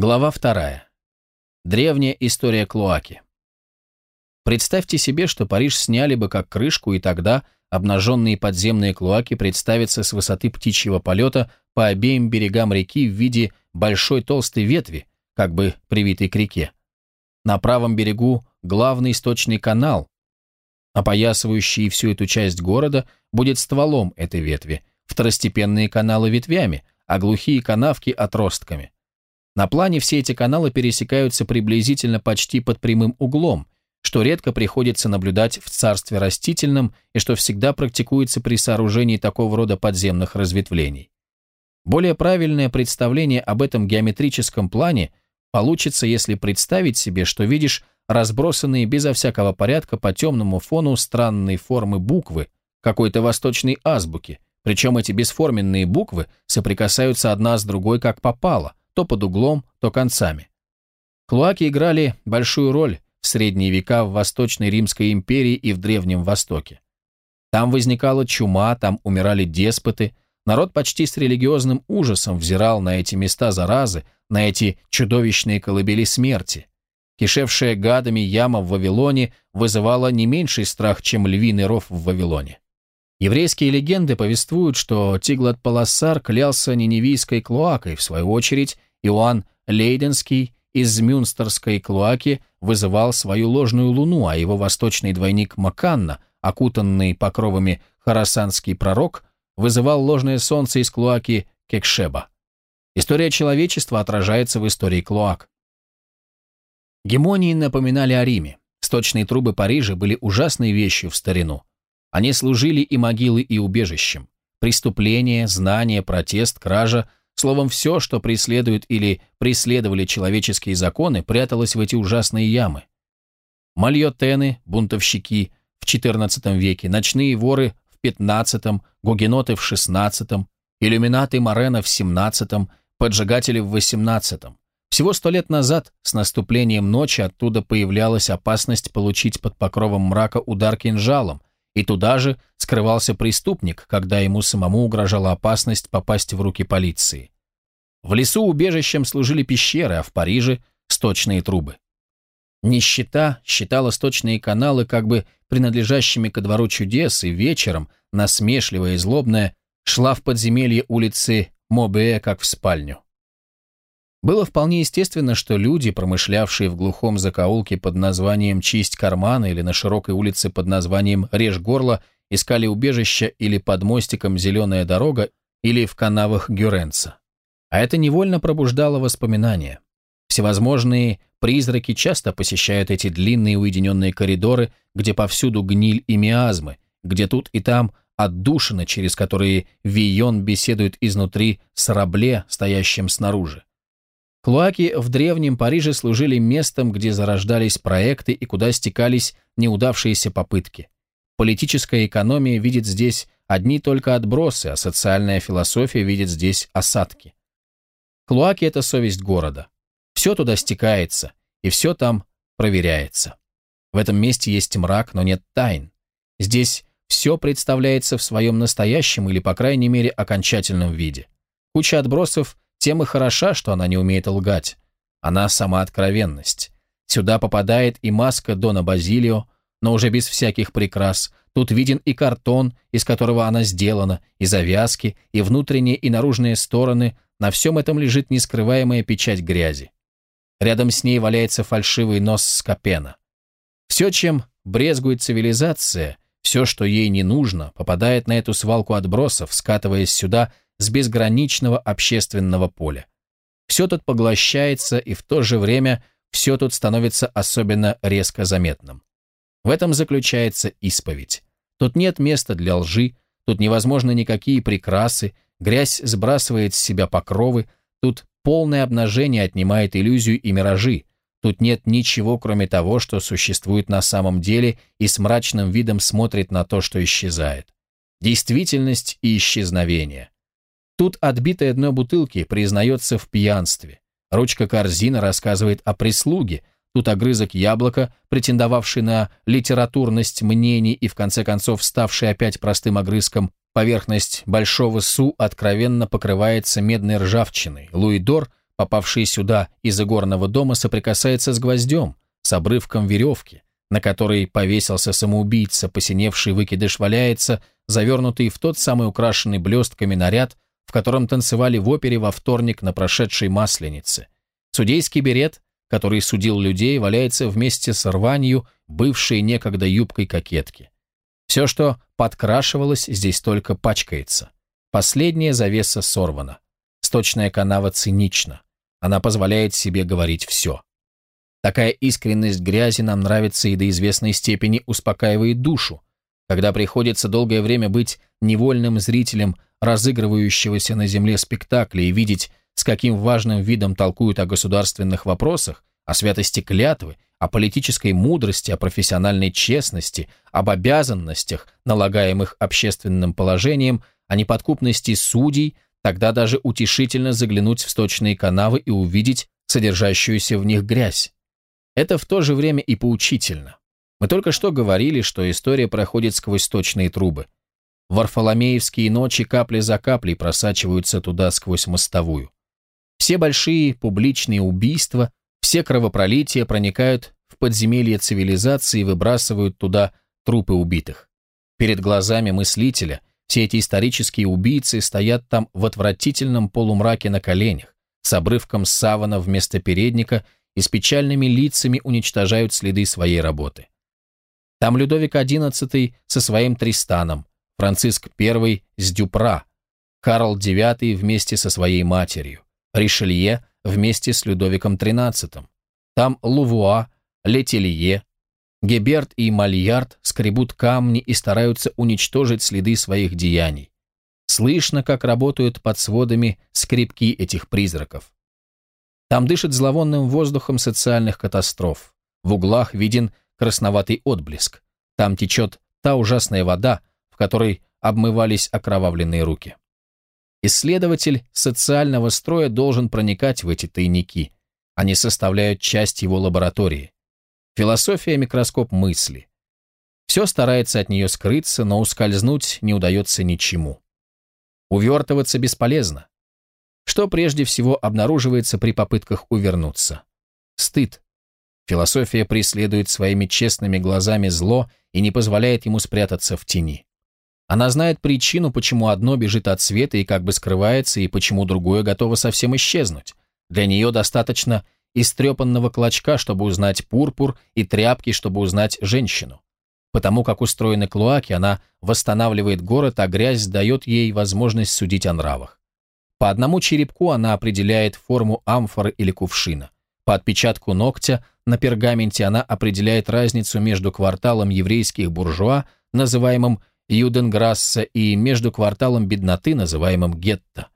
Глава вторая. Древняя история Клоаки. Представьте себе, что Париж сняли бы как крышку, и тогда обнаженные подземные клоаки представятся с высоты птичьего полета по обеим берегам реки в виде большой толстой ветви, как бы привитой к реке. На правом берегу главный источный канал, опоясывающий всю эту часть города, будет стволом этой ветви, второстепенные каналы ветвями, а глухие канавки – отростками – на плане все эти каналы пересекаются приблизительно почти под прямым углом, что редко приходится наблюдать в царстве растительном и что всегда практикуется при сооружении такого рода подземных разветвлений. Более правильное представление об этом геометрическом плане получится, если представить себе, что видишь разбросанные безо всякого порядка по темному фону странной формы буквы какой-то восточной азбуки, причем эти бесформенные буквы соприкасаются одна с другой как попало, то под углом, то концами. Клоаки играли большую роль в средние века в Восточной Римской империи и в Древнем Востоке. Там возникала чума, там умирали деспоты, народ почти с религиозным ужасом взирал на эти места заразы, на эти чудовищные колыбели смерти. Кишевшая гадами яма в Вавилоне вызывала не меньший страх, чем львиный ров в Вавилоне. Еврейские легенды повествуют, что Тиглат-Палассар клялся ниневийской клоакой, в свою очередь, Иоанн Лейденский из Мюнстерской клоаки вызывал свою ложную луну, а его восточный двойник Маканна, окутанный покровами харасанский пророк, вызывал ложное солнце из клоаки Кекшеба. История человечества отражается в истории клоак. Гемонии напоминали о Риме. Сточные трубы Парижа были ужасной вещью в старину. Они служили и могилы, и убежищем. Преступление, знание, протест, кража Словом, все, что преследует или преследовали человеческие законы, пряталось в эти ужасные ямы. Мальотены, бунтовщики в XIV веке, ночные воры в XV, гугеноты в XVI, иллюминаты Морена в XVII, поджигатели в XVIII. Всего сто лет назад, с наступлением ночи, оттуда появлялась опасность получить под покровом мрака удар кинжалом, и туда же скрывался преступник, когда ему самому угрожала опасность попасть в руки полиции. В лесу убежищем служили пещеры, а в Париже – сточные трубы. Нищета считала сточные каналы как бы принадлежащими ко двору чудес, и вечером, насмешливая и злобная, шла в подземелье улицы Мобе, как в спальню. Было вполне естественно, что люди, промышлявшие в глухом закоулке под названием «Чисть кармана» или на широкой улице под названием «Режь горло», искали убежища или под мостиком «Зеленая дорога» или в канавах Гюренца. А это невольно пробуждало воспоминания. Всевозможные призраки часто посещают эти длинные уединенные коридоры, где повсюду гниль и миазмы, где тут и там отдушины, через которые Вийон беседует изнутри с рабле, стоящим снаружи. Клоаки в древнем Париже служили местом, где зарождались проекты и куда стекались неудавшиеся попытки. Политическая экономия видит здесь одни только отбросы, а социальная философия видит здесь осадки. Клоаки – это совесть города. Все туда стекается, и все там проверяется. В этом месте есть мрак, но нет тайн. Здесь все представляется в своем настоящем или, по крайней мере, окончательном виде. Куча отбросов тем и хороша, что она не умеет лгать. Она сама откровенность. Сюда попадает и маска Дона Базилио, но уже без всяких прикрас. Тут виден и картон, из которого она сделана, и завязки, и внутренние и наружные стороны. На всем этом лежит нескрываемая печать грязи. Рядом с ней валяется фальшивый нос скопена. Все, чем брезгует цивилизация, все, что ей не нужно, попадает на эту свалку отбросов, скатываясь сюда с безграничного общественного поля. Все тут поглощается, и в то же время все тут становится особенно резко заметным. В этом заключается исповедь. Тут нет места для лжи, тут невозможно никакие прикрасы, грязь сбрасывает с себя покровы, тут полное обнажение отнимает иллюзию и миражи, тут нет ничего, кроме того, что существует на самом деле и с мрачным видом смотрит на то, что исчезает. Действительность и исчезновение. Тут отбитое дно бутылки признается в пьянстве. Ручка корзина рассказывает о прислуге, тут огрызок яблока, претендовавший на литературность мнений и в конце концов ставший опять простым огрызком, поверхность большого су откровенно покрывается медной ржавчиной, луидор попавший сюда из игорного дома, соприкасается с гвоздем, с обрывком веревки, на которой повесился самоубийца, посиневший выкидыш валяется, завернутый в тот самый украшенный блестками наряд, в котором танцевали в опере во вторник на прошедшей Масленице. Судейский берет, который судил людей, валяется вместе с рванью, бывшей некогда юбкой кокетки. Все, что подкрашивалось, здесь только пачкается. Последняя завеса сорвана. Сточная канава цинична. Она позволяет себе говорить все. Такая искренность грязи нам нравится и до известной степени успокаивает душу. Когда приходится долгое время быть невольным зрителем разыгрывающегося на земле спектакля и видеть, с каким важным видом толкуют о государственных вопросах, о святости клятвы, о политической мудрости, о профессиональной честности, об обязанностях, налагаемых общественным положением, о неподкупности судей, тогда даже утешительно заглянуть в сточные канавы и увидеть содержащуюся в них грязь. Это в то же время и поучительно. Мы только что говорили, что история проходит сквозь сточные трубы. Варфоломеевские ночи капли за каплей просачиваются туда сквозь мостовую. Все большие публичные убийства, все кровопролития проникают в подземелье цивилизации и выбрасывают туда трупы убитых. Перед глазами мыслителя все эти исторические убийцы стоят там в отвратительном полумраке на коленях, с обрывком савана вместо передника и с печальными лицами уничтожают следы своей работы. Там Людовик XI со своим Тристаном, Франциск I с Дюпра, Карл IX вместе со своей матерью, Ришелье вместе с Людовиком XIII. Там Лувуа, Летелье, Геберт и Мальярд скребут камни и стараются уничтожить следы своих деяний. Слышно, как работают под сводами скребки этих призраков. Там дышит зловонным воздухом социальных катастроф. В углах виден красноватый отблеск. Там течет та ужасная вода, в которой обмывались окровавленные руки. Исследователь социального строя должен проникать в эти тайники. Они составляют часть его лаборатории. Философия – микроскоп мысли. Все старается от нее скрыться, но ускользнуть не удается ничему. Увертываться бесполезно. Что прежде всего обнаруживается при попытках увернуться? Стыд. Философия преследует своими честными глазами зло и не позволяет ему спрятаться в тени. Она знает причину, почему одно бежит от света и как бы скрывается, и почему другое готово совсем исчезнуть. Для нее достаточно истрепанного клочка, чтобы узнать пурпур, и тряпки, чтобы узнать женщину. Потому как устроены клоаки, она восстанавливает город, а грязь дает ей возможность судить о нравах. По одному черепку она определяет форму амфоры или кувшина. По отпечатку ногтя на пергаменте она определяет разницу между кварталом еврейских буржуа, называемым Юденграсса и между кварталом бедноты, называемым гетто.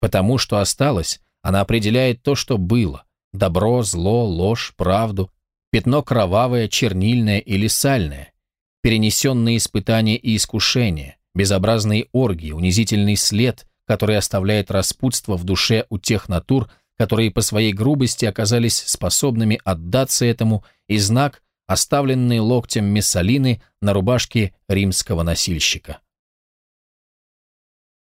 Потому что осталось, она определяет то, что было – добро, зло, ложь, правду, пятно кровавое, чернильное или сальное, перенесенные испытания и искушения, безобразные оргии, унизительный след, который оставляет распутство в душе у тех натур, которые по своей грубости оказались способными отдаться этому, и знак, оставленные локтем Мессалины на рубашке римского носильщика.